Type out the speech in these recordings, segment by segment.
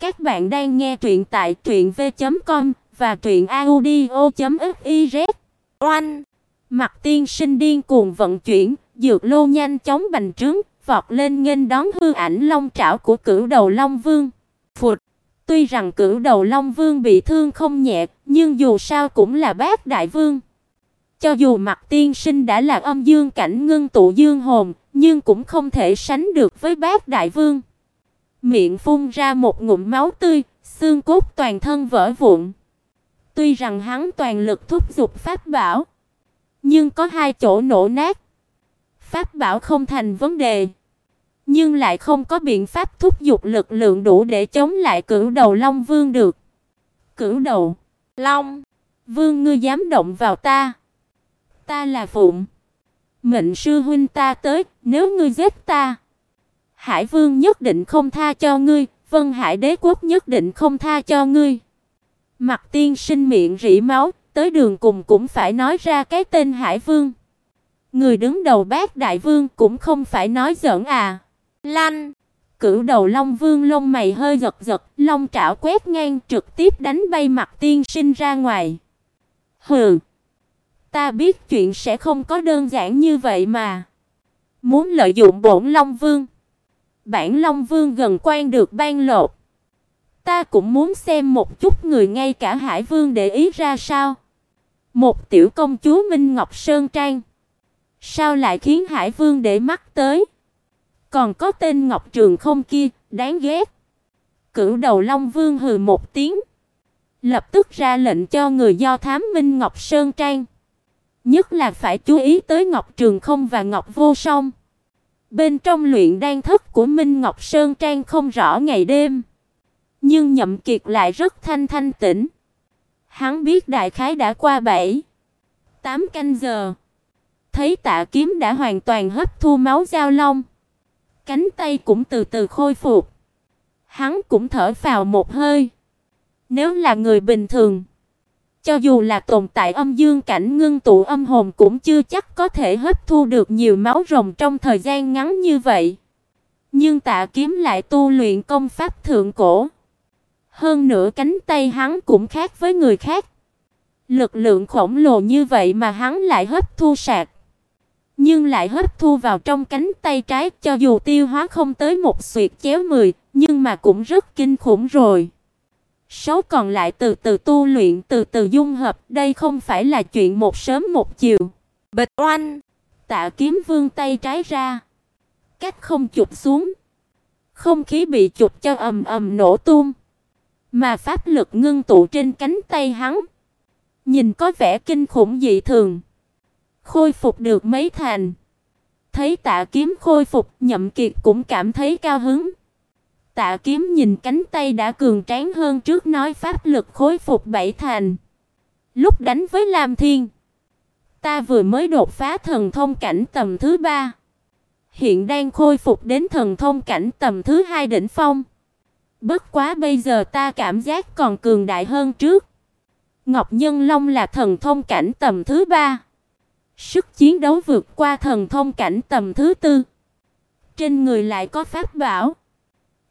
Các bạn đang nghe truyện tại truyệnv.com và truyệnaudio.fiz. Oanh! Mặt tiên sinh điên cuồng vận chuyển, dược lô nhanh chóng bành trướng, vọt lên nghênh đón hư ảnh long trảo của Cửu Đầu Long Vương. Phụt! Tuy rằng Cửu Đầu Long Vương bị thương không nhẹ, nhưng dù sao cũng là bác đại vương. Cho dù Mặt tiên sinh đã là âm dương cảnh ngưng tụ dương hồn, nhưng cũng không thể sánh được với bác đại vương. Miệng phun ra một ngụm máu tươi, xương cốt toàn thân vỡ vụn. Tuy rằng hắn toàn lực thúc giục pháp bảo, nhưng có hai chỗ nổ nát. Pháp bảo không thành vấn đề, nhưng lại không có biện pháp thúc giục lực lượng đủ để chống lại Cửu Đầu Long Vương được. Cửu Đầu Long Vương ngươi dám động vào ta? Ta là Phụng. Mệnh sư huynh ta tới, nếu ngươi giết ta, Hải Vương nhất định không tha cho ngươi, Vân Hải Đế quốc nhất định không tha cho ngươi. Mạc Tiên sinh miệng rỉ máu, tới đường cùng cũng phải nói ra cái tên Hải Vương. Người đứng đầu Bát Đại Vương cũng không phải nói giỡn à. Lanh, cửu đầu Long Vương lông mày hơi giật giật, long trảo quét ngang trực tiếp đánh bay Mạc Tiên sinh ra ngoài. Hừ, ta biết chuyện sẽ không có đơn giản như vậy mà. Muốn lợi dụng bổn Long Vương bản Long Vương gần quan được ban lột. Ta cũng muốn xem một chút người ngay cả Hải Vương để ý ra sao. Một tiểu công chúa Minh Ngọc Sơn Trang, sao lại khiến Hải Vương để mắt tới? Còn có tên Ngọc Trường không kia, đáng ghét. Cửu Đầu Long Vương hừ một tiếng, lập tức ra lệnh cho người do thám Minh Ngọc Sơn Trang, nhất là phải chú ý tới Ngọc Trường không và Ngọc Vô Song. Bên trong luyện đan thất của Minh Ngọc Sơn Trang không rõ ngày đêm, nhưng Nhậm Kiệt lại rất thanh thanh tĩnh. Hắn biết đại khái đã qua 7, 8 canh giờ. Thấy Tạ Kiếm đã hoàn toàn hấp thu máu giao long, cánh tay cũng từ từ khôi phục. Hắn cũng thở phào một hơi. Nếu là người bình thường, cho dù là tồn tại âm dương cảnh ngưng tụ âm hồn cũng chưa chắc có thể hấp thu được nhiều máu rồng trong thời gian ngắn như vậy. Nhưng Tạ Kiếm lại tu luyện công pháp thượng cổ. Hơn nữa cánh tay hắn cũng khác với người khác. Lực lượng khổng lồ như vậy mà hắn lại hấp thu sạc. Nhưng lại hấp thu vào trong cánh tay trái cho dù tiêu hóa không tới một xuyệt chéo 10, nhưng mà cũng rất kinh khủng rồi. Số còn lại từ từ tu luyện, từ từ dung hợp, đây không phải là chuyện một sớm một chiều. Bịch oanh, Tạ Kiếm Vương tay trái ra, cách không chụp xuống. Không khí bị chụp cho ầm ầm nổ tung, mà pháp lực ngưng tụ trên cánh tay hắn, nhìn có vẻ kinh khủng dị thường. Khôi phục được mấy thành. Thấy Tạ Kiếm khôi phục, Nhậm Kiệt cũng cảm thấy cao hứng. Tạ Kiếm nhìn cánh tay đã cường tráng hơn trước nói pháp lực khôi phục bảy thành. Lúc đánh với Lam Thiên, ta vừa mới đột phá thần thông cảnh tầm thứ ba, hiện đang khôi phục đến thần thông cảnh tầm thứ hai đỉnh phong. Bất quá bây giờ ta cảm giác còn cường đại hơn trước. Ngọc Nhân Long là thần thông cảnh tầm thứ ba, sức chiến đấu vượt qua thần thông cảnh tầm thứ tư. Trên người lại có pháp bảo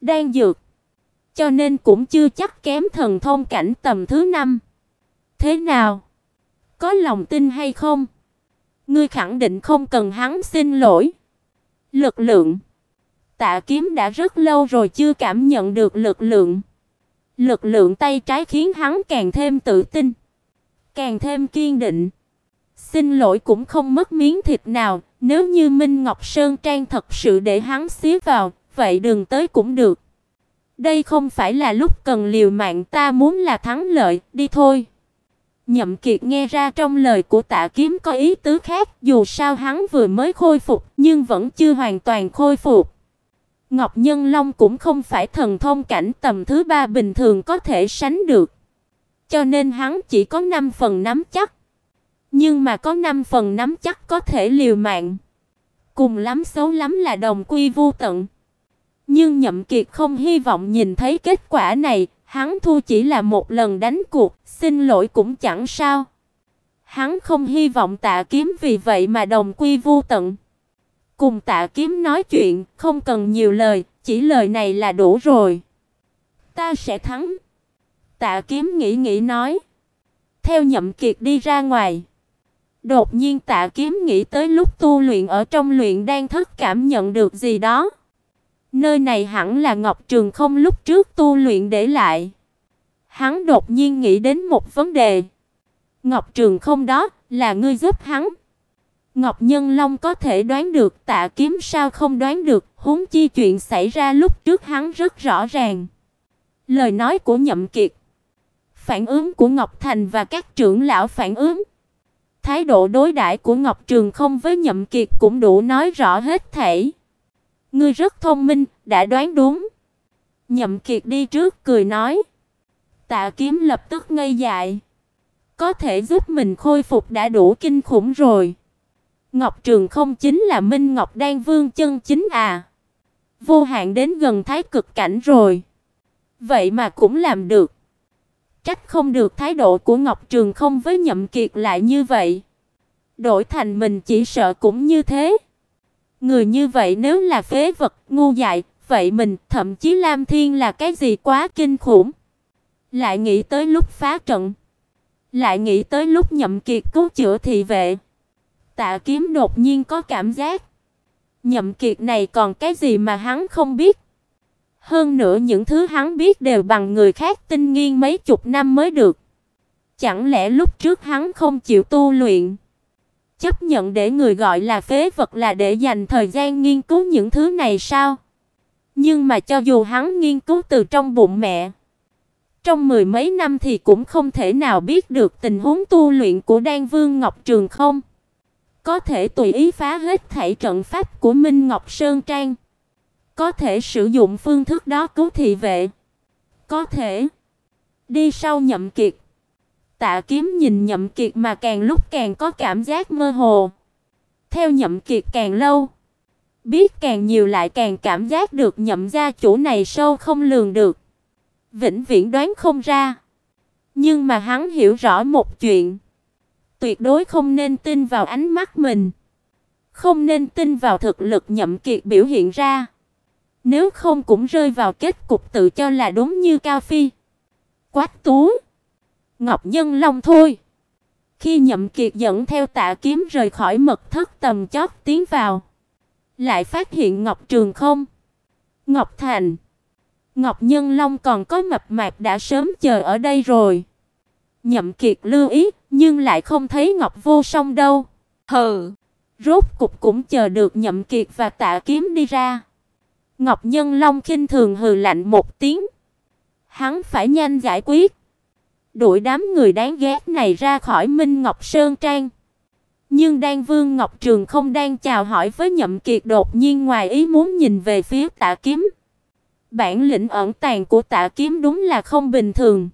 đan dược, cho nên cũng chưa chắc kém thần thông cảnh tầm thứ năm. Thế nào? Có lòng tin hay không? Ngươi khẳng định không cần hắn xin lỗi. Lực lượng. Tạ Kiếm đã rất lâu rồi chưa cảm nhận được lực lượng. Lực lượng tay trái khiến hắn càng thêm tự tin, càng thêm kiên định. Xin lỗi cũng không mất miếng thịt nào, nếu như Minh Ngọc Sơn Trang thật sự để hắn xía vào, vậy đừng tới cũng được. Đây không phải là lúc cần liều mạng, ta muốn là thắng lợi, đi thôi. Nhậm Kiệt nghe ra trong lời của Tạ Kiếm có ý tứ khác, dù sao hắn vừa mới khôi phục, nhưng vẫn chưa hoàn toàn khôi phục. Ngọc Nhân Long cũng không phải thần thông cảnh tầm thứ ba bình thường có thể sánh được. Cho nên hắn chỉ có 5 phần nắm chắc. Nhưng mà có 5 phần nắm chắc có thể liều mạng. Cùng lắm xấu lắm là đồng quy vu tận. Nhưng Nhậm Kiệt không hy vọng nhìn thấy kết quả này, hắn thua chỉ là một lần đánh cuộc, xin lỗi cũng chẳng sao. Hắn không hy vọng Tạ Kiếm vì vậy mà đồng quy vu tận. Cùng Tạ Kiếm nói chuyện, không cần nhiều lời, chỉ lời này là đủ rồi. Ta sẽ thắng. Tạ Kiếm nghĩ nghĩ nói. Theo Nhậm Kiệt đi ra ngoài. Đột nhiên Tạ Kiếm nghĩ tới lúc tu luyện ở trong luyện đang thất cảm nhận được gì đó. Nơi này hẳn là Ngọc Trường Không lúc trước tu luyện để lại. Hắn đột nhiên nghĩ đến một vấn đề. Ngọc Trường Không đó là ngươi giúp hắn. Ngọc Nhân Long có thể đoán được, Tạ Kiếm sao không đoán được, huống chi chuyện xảy ra lúc trước hắn rất rõ ràng. Lời nói của Nhậm Kiệt, phản ứng của Ngọc Thành và các trưởng lão phản ứng, thái độ đối đãi của Ngọc Trường không với Nhậm Kiệt cũng đủ nói rõ hết thảy. Ngươi rất thông minh, đã đoán đúng. Nhậm Kiệt đi trước cười nói. Tạ Kiếm lập tức ngây dại. Có thể giúp mình khôi phục đã đủ kinh khủng rồi. Ngọc Trường không chính là Minh Ngọc Đan Vương chân chính à? Vô hạn đến gần thái cực cảnh rồi. Vậy mà cũng làm được. Trách không được thái độ của Ngọc Trường không với Nhậm Kiệt lại như vậy. Đổi thành mình chỉ sợ cũng như thế. Người như vậy nếu là phế vật, ngu dại, vậy mình, thậm chí Lam Thiên là cái gì quá kinh khủng. Lại nghĩ tới lúc phá trận, lại nghĩ tới lúc Nhậm Kiệt cứu chữa thị vệ. Tạ Kiếm đột nhiên có cảm giác, Nhậm Kiệt này còn cái gì mà hắn không biết. Hơn nữa những thứ hắn biết đều bằng người khác tinh nghiên mấy chục năm mới được. Chẳng lẽ lúc trước hắn không chịu tu luyện? Chấp nhận để người gọi là phế vật là để dành thời gian nghiên cứu những thứ này sao? Nhưng mà cho dù hắn nghiên cứu từ trong bụng mẹ, trong mười mấy năm thì cũng không thể nào biết được tình huống tu luyện của Đan Vương Ngọc Trường không. Có thể tùy ý phá hết thảy trận pháp của Minh Ngọc Sơn Trang. Có thể sử dụng phương thức đó cứu thị vệ. Có thể đi sau nhậm kiệt. Tạ Kiếm nhìn Nhậm Kiệt mà càng lúc càng có cảm giác mơ hồ. Theo Nhậm Kiệt càng lâu, biết càng nhiều lại càng cảm giác được Nhậm gia chủ này sâu không lường được, vĩnh viễn đoán không ra. Nhưng mà hắn hiểu rõ một chuyện, tuyệt đối không nên tin vào ánh mắt mình, không nên tin vào thực lực Nhậm Kiệt biểu hiện ra. Nếu không cũng rơi vào kết cục tự cho là đúng như Cao Phi. Quách Tú Ngọc Nhân Long thôi. Khi Nhậm Kiệt dẫn theo Tạ Kiếm rời khỏi mật thất tầm chót tiến vào, lại phát hiện Ngọc Trường không, Ngọc Thành, Ngọc Nhân Long còn có mập mạp đã sớm chờ ở đây rồi. Nhậm Kiệt lưu ý, nhưng lại không thấy Ngọc Vô Song đâu. Hừ, rốt cục cũng chờ được Nhậm Kiệt và Tạ Kiếm đi ra. Ngọc Nhân Long khinh thường hừ lạnh một tiếng. Hắn phải nhanh giải quyết đuổi đám người đáng ghét này ra khỏi Minh Ngọc Sơn Trang. Nhưng Đan Vương Ngọc Trường không đang chào hỏi với Nhậm Kiệt đột nhiên ngoài ý muốn nhìn về phía Tạ Kiếm. Bản lĩnh ẩn tàng của Tạ Kiếm đúng là không bình thường.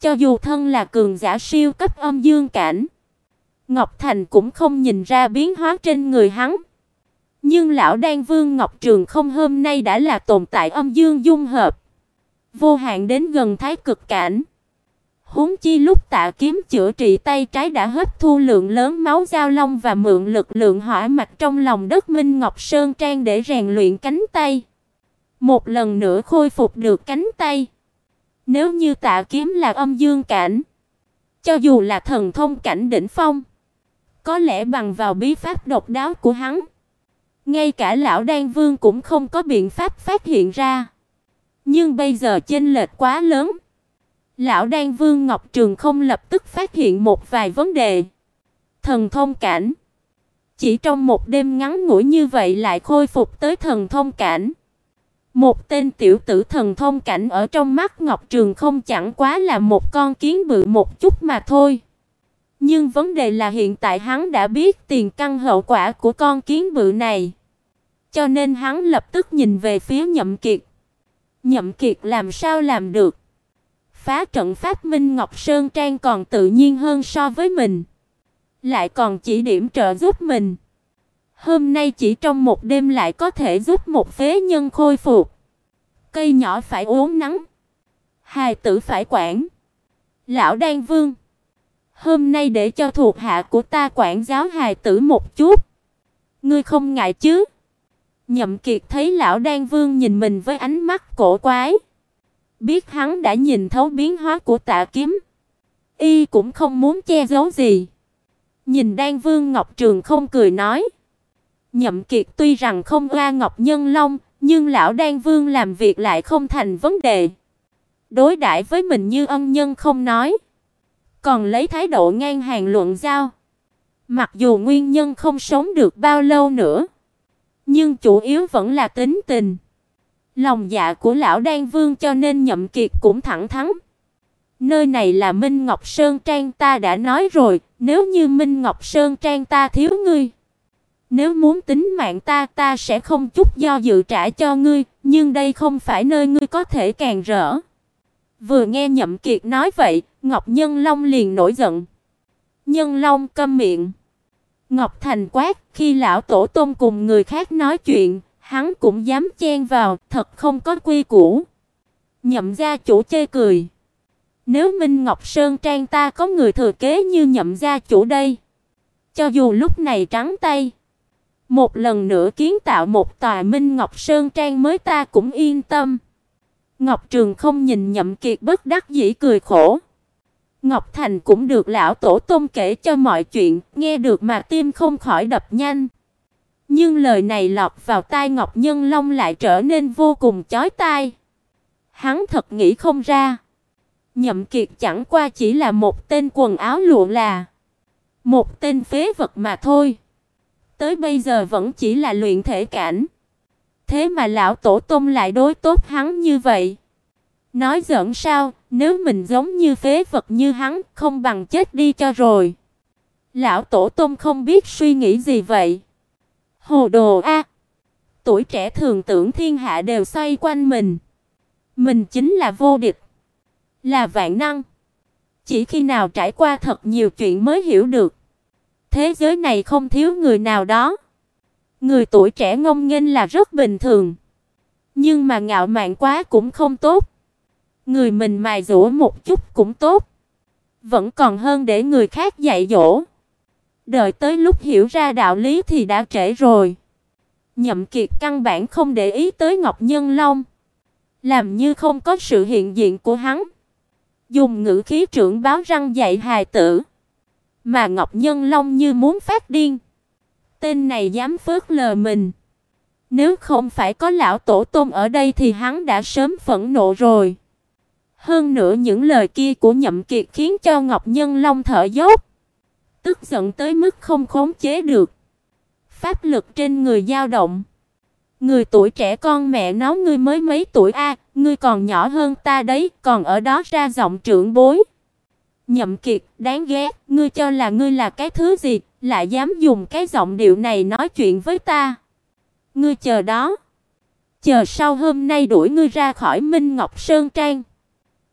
Cho dù thân là cường giả siêu cấp âm dương cảnh, Ngọc Thành cũng không nhìn ra biến hóa trên người hắn. Nhưng lão Đan Vương Ngọc Trường không hôm nay đã là tồn tại âm dương dung hợp, vô hạn đến gần thái cực cảnh. Huống chi lúc Tạ Kiếm chữa trị tay trái đã hấp thu lượng lớn máu giao long và mượn lực lượng hỏa mạch trong lòng đất Minh Ngọc Sơn Trang để rèn luyện cánh tay. Một lần nữa khôi phục được cánh tay. Nếu như Tạ Kiếm là âm dương cảnh, cho dù là thần thông cảnh đỉnh phong, có lẽ bằng vào bí pháp độc đáo của hắn, ngay cả lão Đan Vương cũng không có biện pháp phát hiện ra. Nhưng bây giờ chênh lệch quá lớn. Lão Đan Vương Ngọc Trường không lập tức phát hiện một vài vấn đề. Thần thông cảnh. Chỉ trong một đêm ngắn ngủi như vậy lại khôi phục tới thần thông cảnh. Một tên tiểu tử thần thông cảnh ở trong mắt Ngọc Trường không chẳng quá là một con kiến bự một chút mà thôi. Nhưng vấn đề là hiện tại hắn đã biết tiền căn hậu quả của con kiến bự này. Cho nên hắn lập tức nhìn về phía Nhậm Kiệt. Nhậm Kiệt làm sao làm được? Phá trận pháp Minh Ngọc Sơn Trang còn tự nhiên hơn so với mình. Lại còn chỉ điểm trợ giúp mình. Hôm nay chỉ trong một đêm lại có thể giúp một phế nhân khôi phục. Cây nhỏ phải uống nắng. Hài tử phải quản. Lão Đan Vương. Hôm nay để cho thuộc hạ của ta quản giáo hài tử một chút. Ngươi không ngại chứ? Nhậm Kiệt thấy lão Đan Vương nhìn mình với ánh mắt cổ quái. Biết hắn đã nhìn thấu biến hóa của Tạ Kiếm, y cũng không muốn che giấu gì. Nhìn Đan Vương Ngọc Trường không cười nói: Nhậm Kiệt tuy rằng không oa Ngọc Nhân Long, nhưng lão Đan Vương làm việc lại không thành vấn đề. Đối đãi với mình như ân nhân không nói, còn lấy thái độ ngang hàng luận giao. Mặc dù nguyên nhân không sống được bao lâu nữa, nhưng chủ yếu vẫn là tính tình. Lòng dạ của lão Đan Vương cho nên Nhậm Kiệt cũng thẳng thắn. Nơi này là Minh Ngọc Sơn Trang ta đã nói rồi, nếu như Minh Ngọc Sơn Trang ta thiếu ngươi, nếu muốn tính mạng ta ta sẽ không chút do dự trả cho ngươi, nhưng đây không phải nơi ngươi có thể càng rỡ. Vừa nghe Nhậm Kiệt nói vậy, Ngọc Nhân Long liền nổi giận. Nhân Long câm miệng. Ngọc Thành quát, khi lão tổ tông cùng người khác nói chuyện, hắn cũng dám chen vào, thật không có quy củ. Nhậm gia chủ chê cười. Nếu Minh Ngọc Sơn trang ta có người thừa kế như Nhậm gia chủ đây, cho dù lúc này trắng tay, một lần nữa kiến tạo một tòa Minh Ngọc Sơn trang mới ta cũng yên tâm. Ngọc Trường không nhìn Nhậm Kiệt bất đắc dĩ cười khổ. Ngọc Thành cũng được lão tổ tông kể cho mọi chuyện, nghe được mà tim không khỏi đập nhanh. Nhưng lời này lọt vào tai Ngọc Nhân Long lại trở nên vô cùng chói tai. Hắn thật nghĩ không ra. Nhậm Kiệt chẳng qua chỉ là một tên quần áo lụa là, một tên phế vật mà thôi. Tới bây giờ vẫn chỉ là luyện thể cảnh. Thế mà lão tổ tông lại đối tốt hắn như vậy. Nói giỡn sao, nếu mình giống như phế vật như hắn, không bằng chết đi cho rồi. Lão tổ tông không biết suy nghĩ gì vậy. Hồ đồ a. tuổi trẻ thường tưởng thiên hạ đều xoay quanh mình. Mình chính là vô địch, là vạn năng. Chỉ khi nào trải qua thật nhiều chuyện mới hiểu được, thế giới này không thiếu người nào đó. Người tuổi trẻ ngông nghênh là rất bình thường, nhưng mà ngạo mạn quá cũng không tốt. Người mình mài dũa một chút cũng tốt, vẫn còn hơn để người khác dạy dỗ. Đợi tới lúc hiểu ra đạo lý thì đã trễ rồi. Nhậm Kiệt căn bản không để ý tới Ngọc Nhân Long, làm như không có sự hiện diện của hắn. Dùng ngữ khí trưởng báo răng dạy hài tử, mà Ngọc Nhân Long như muốn phát điên. Tên này dám phớt lờ mình. Nếu không phải có lão tổ tôm ở đây thì hắn đã sớm phẫn nộ rồi. Hơn nữa những lời kia của Nhậm Kiệt khiến cho Ngọc Nhân Long thở dốc, tức giận tới mức không khống chế được. Pháp lực trên người dao động. Người tuổi trẻ con mẹ nó ngươi mới mấy tuổi a, ngươi còn nhỏ hơn ta đấy, còn ở đó ra giọng trưởng bối. Nhậm Kiệt, đáng ghét, ngươi cho là ngươi là cái thứ gì, lại dám dùng cái giọng điệu này nói chuyện với ta? Ngươi chờ đó. Chờ sau hôm nay đuổi ngươi ra khỏi Minh Ngọc Sơn Trang.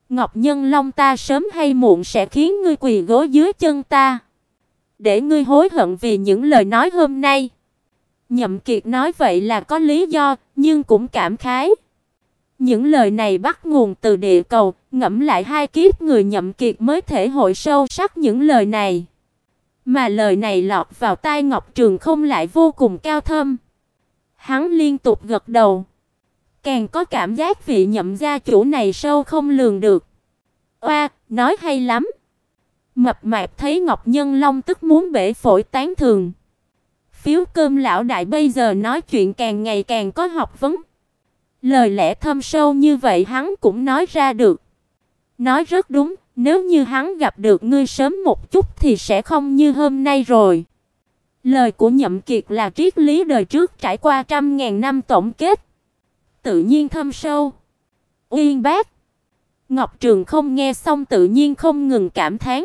Ngọc Nhân Long ta sớm hay muộn sẽ khiến ngươi quỳ gối dưới chân ta. Để ngươi hối hận vì những lời nói hôm nay. Nhậm Kiệt nói vậy là có lý do, nhưng cũng cảm khái. Những lời này bắt nguồn từ địa cầu, ngẫm lại hai kiếp người Nhậm Kiệt mới thể hội sâu sắc những lời này. Mà lời này lọt vào tai Ngọc Trường không lại vô cùng cao thâm. Hắn liên tục gật đầu. Càng có cảm giác vị nhậm gia chủ này sâu không lường được. Oa, nói hay lắm. Mập mạp thấy Ngọc Nhân Long tức muốn bể phổi tán thường. Phiếu cơm lão đại bây giờ nói chuyện càng ngày càng có học vấn. Lời lẽ thâm sâu như vậy hắn cũng nói ra được. Nói rất đúng, nếu như hắn gặp được ngươi sớm một chút thì sẽ không như hôm nay rồi. Lời của Nhậm Kiệt là triết lý đời trước trải qua trăm ngàn năm tổng kết tự nhiên thâm sâu. Uyên bác. Ngọc Trường không nghe xong tự nhiên không ngừng cảm thán.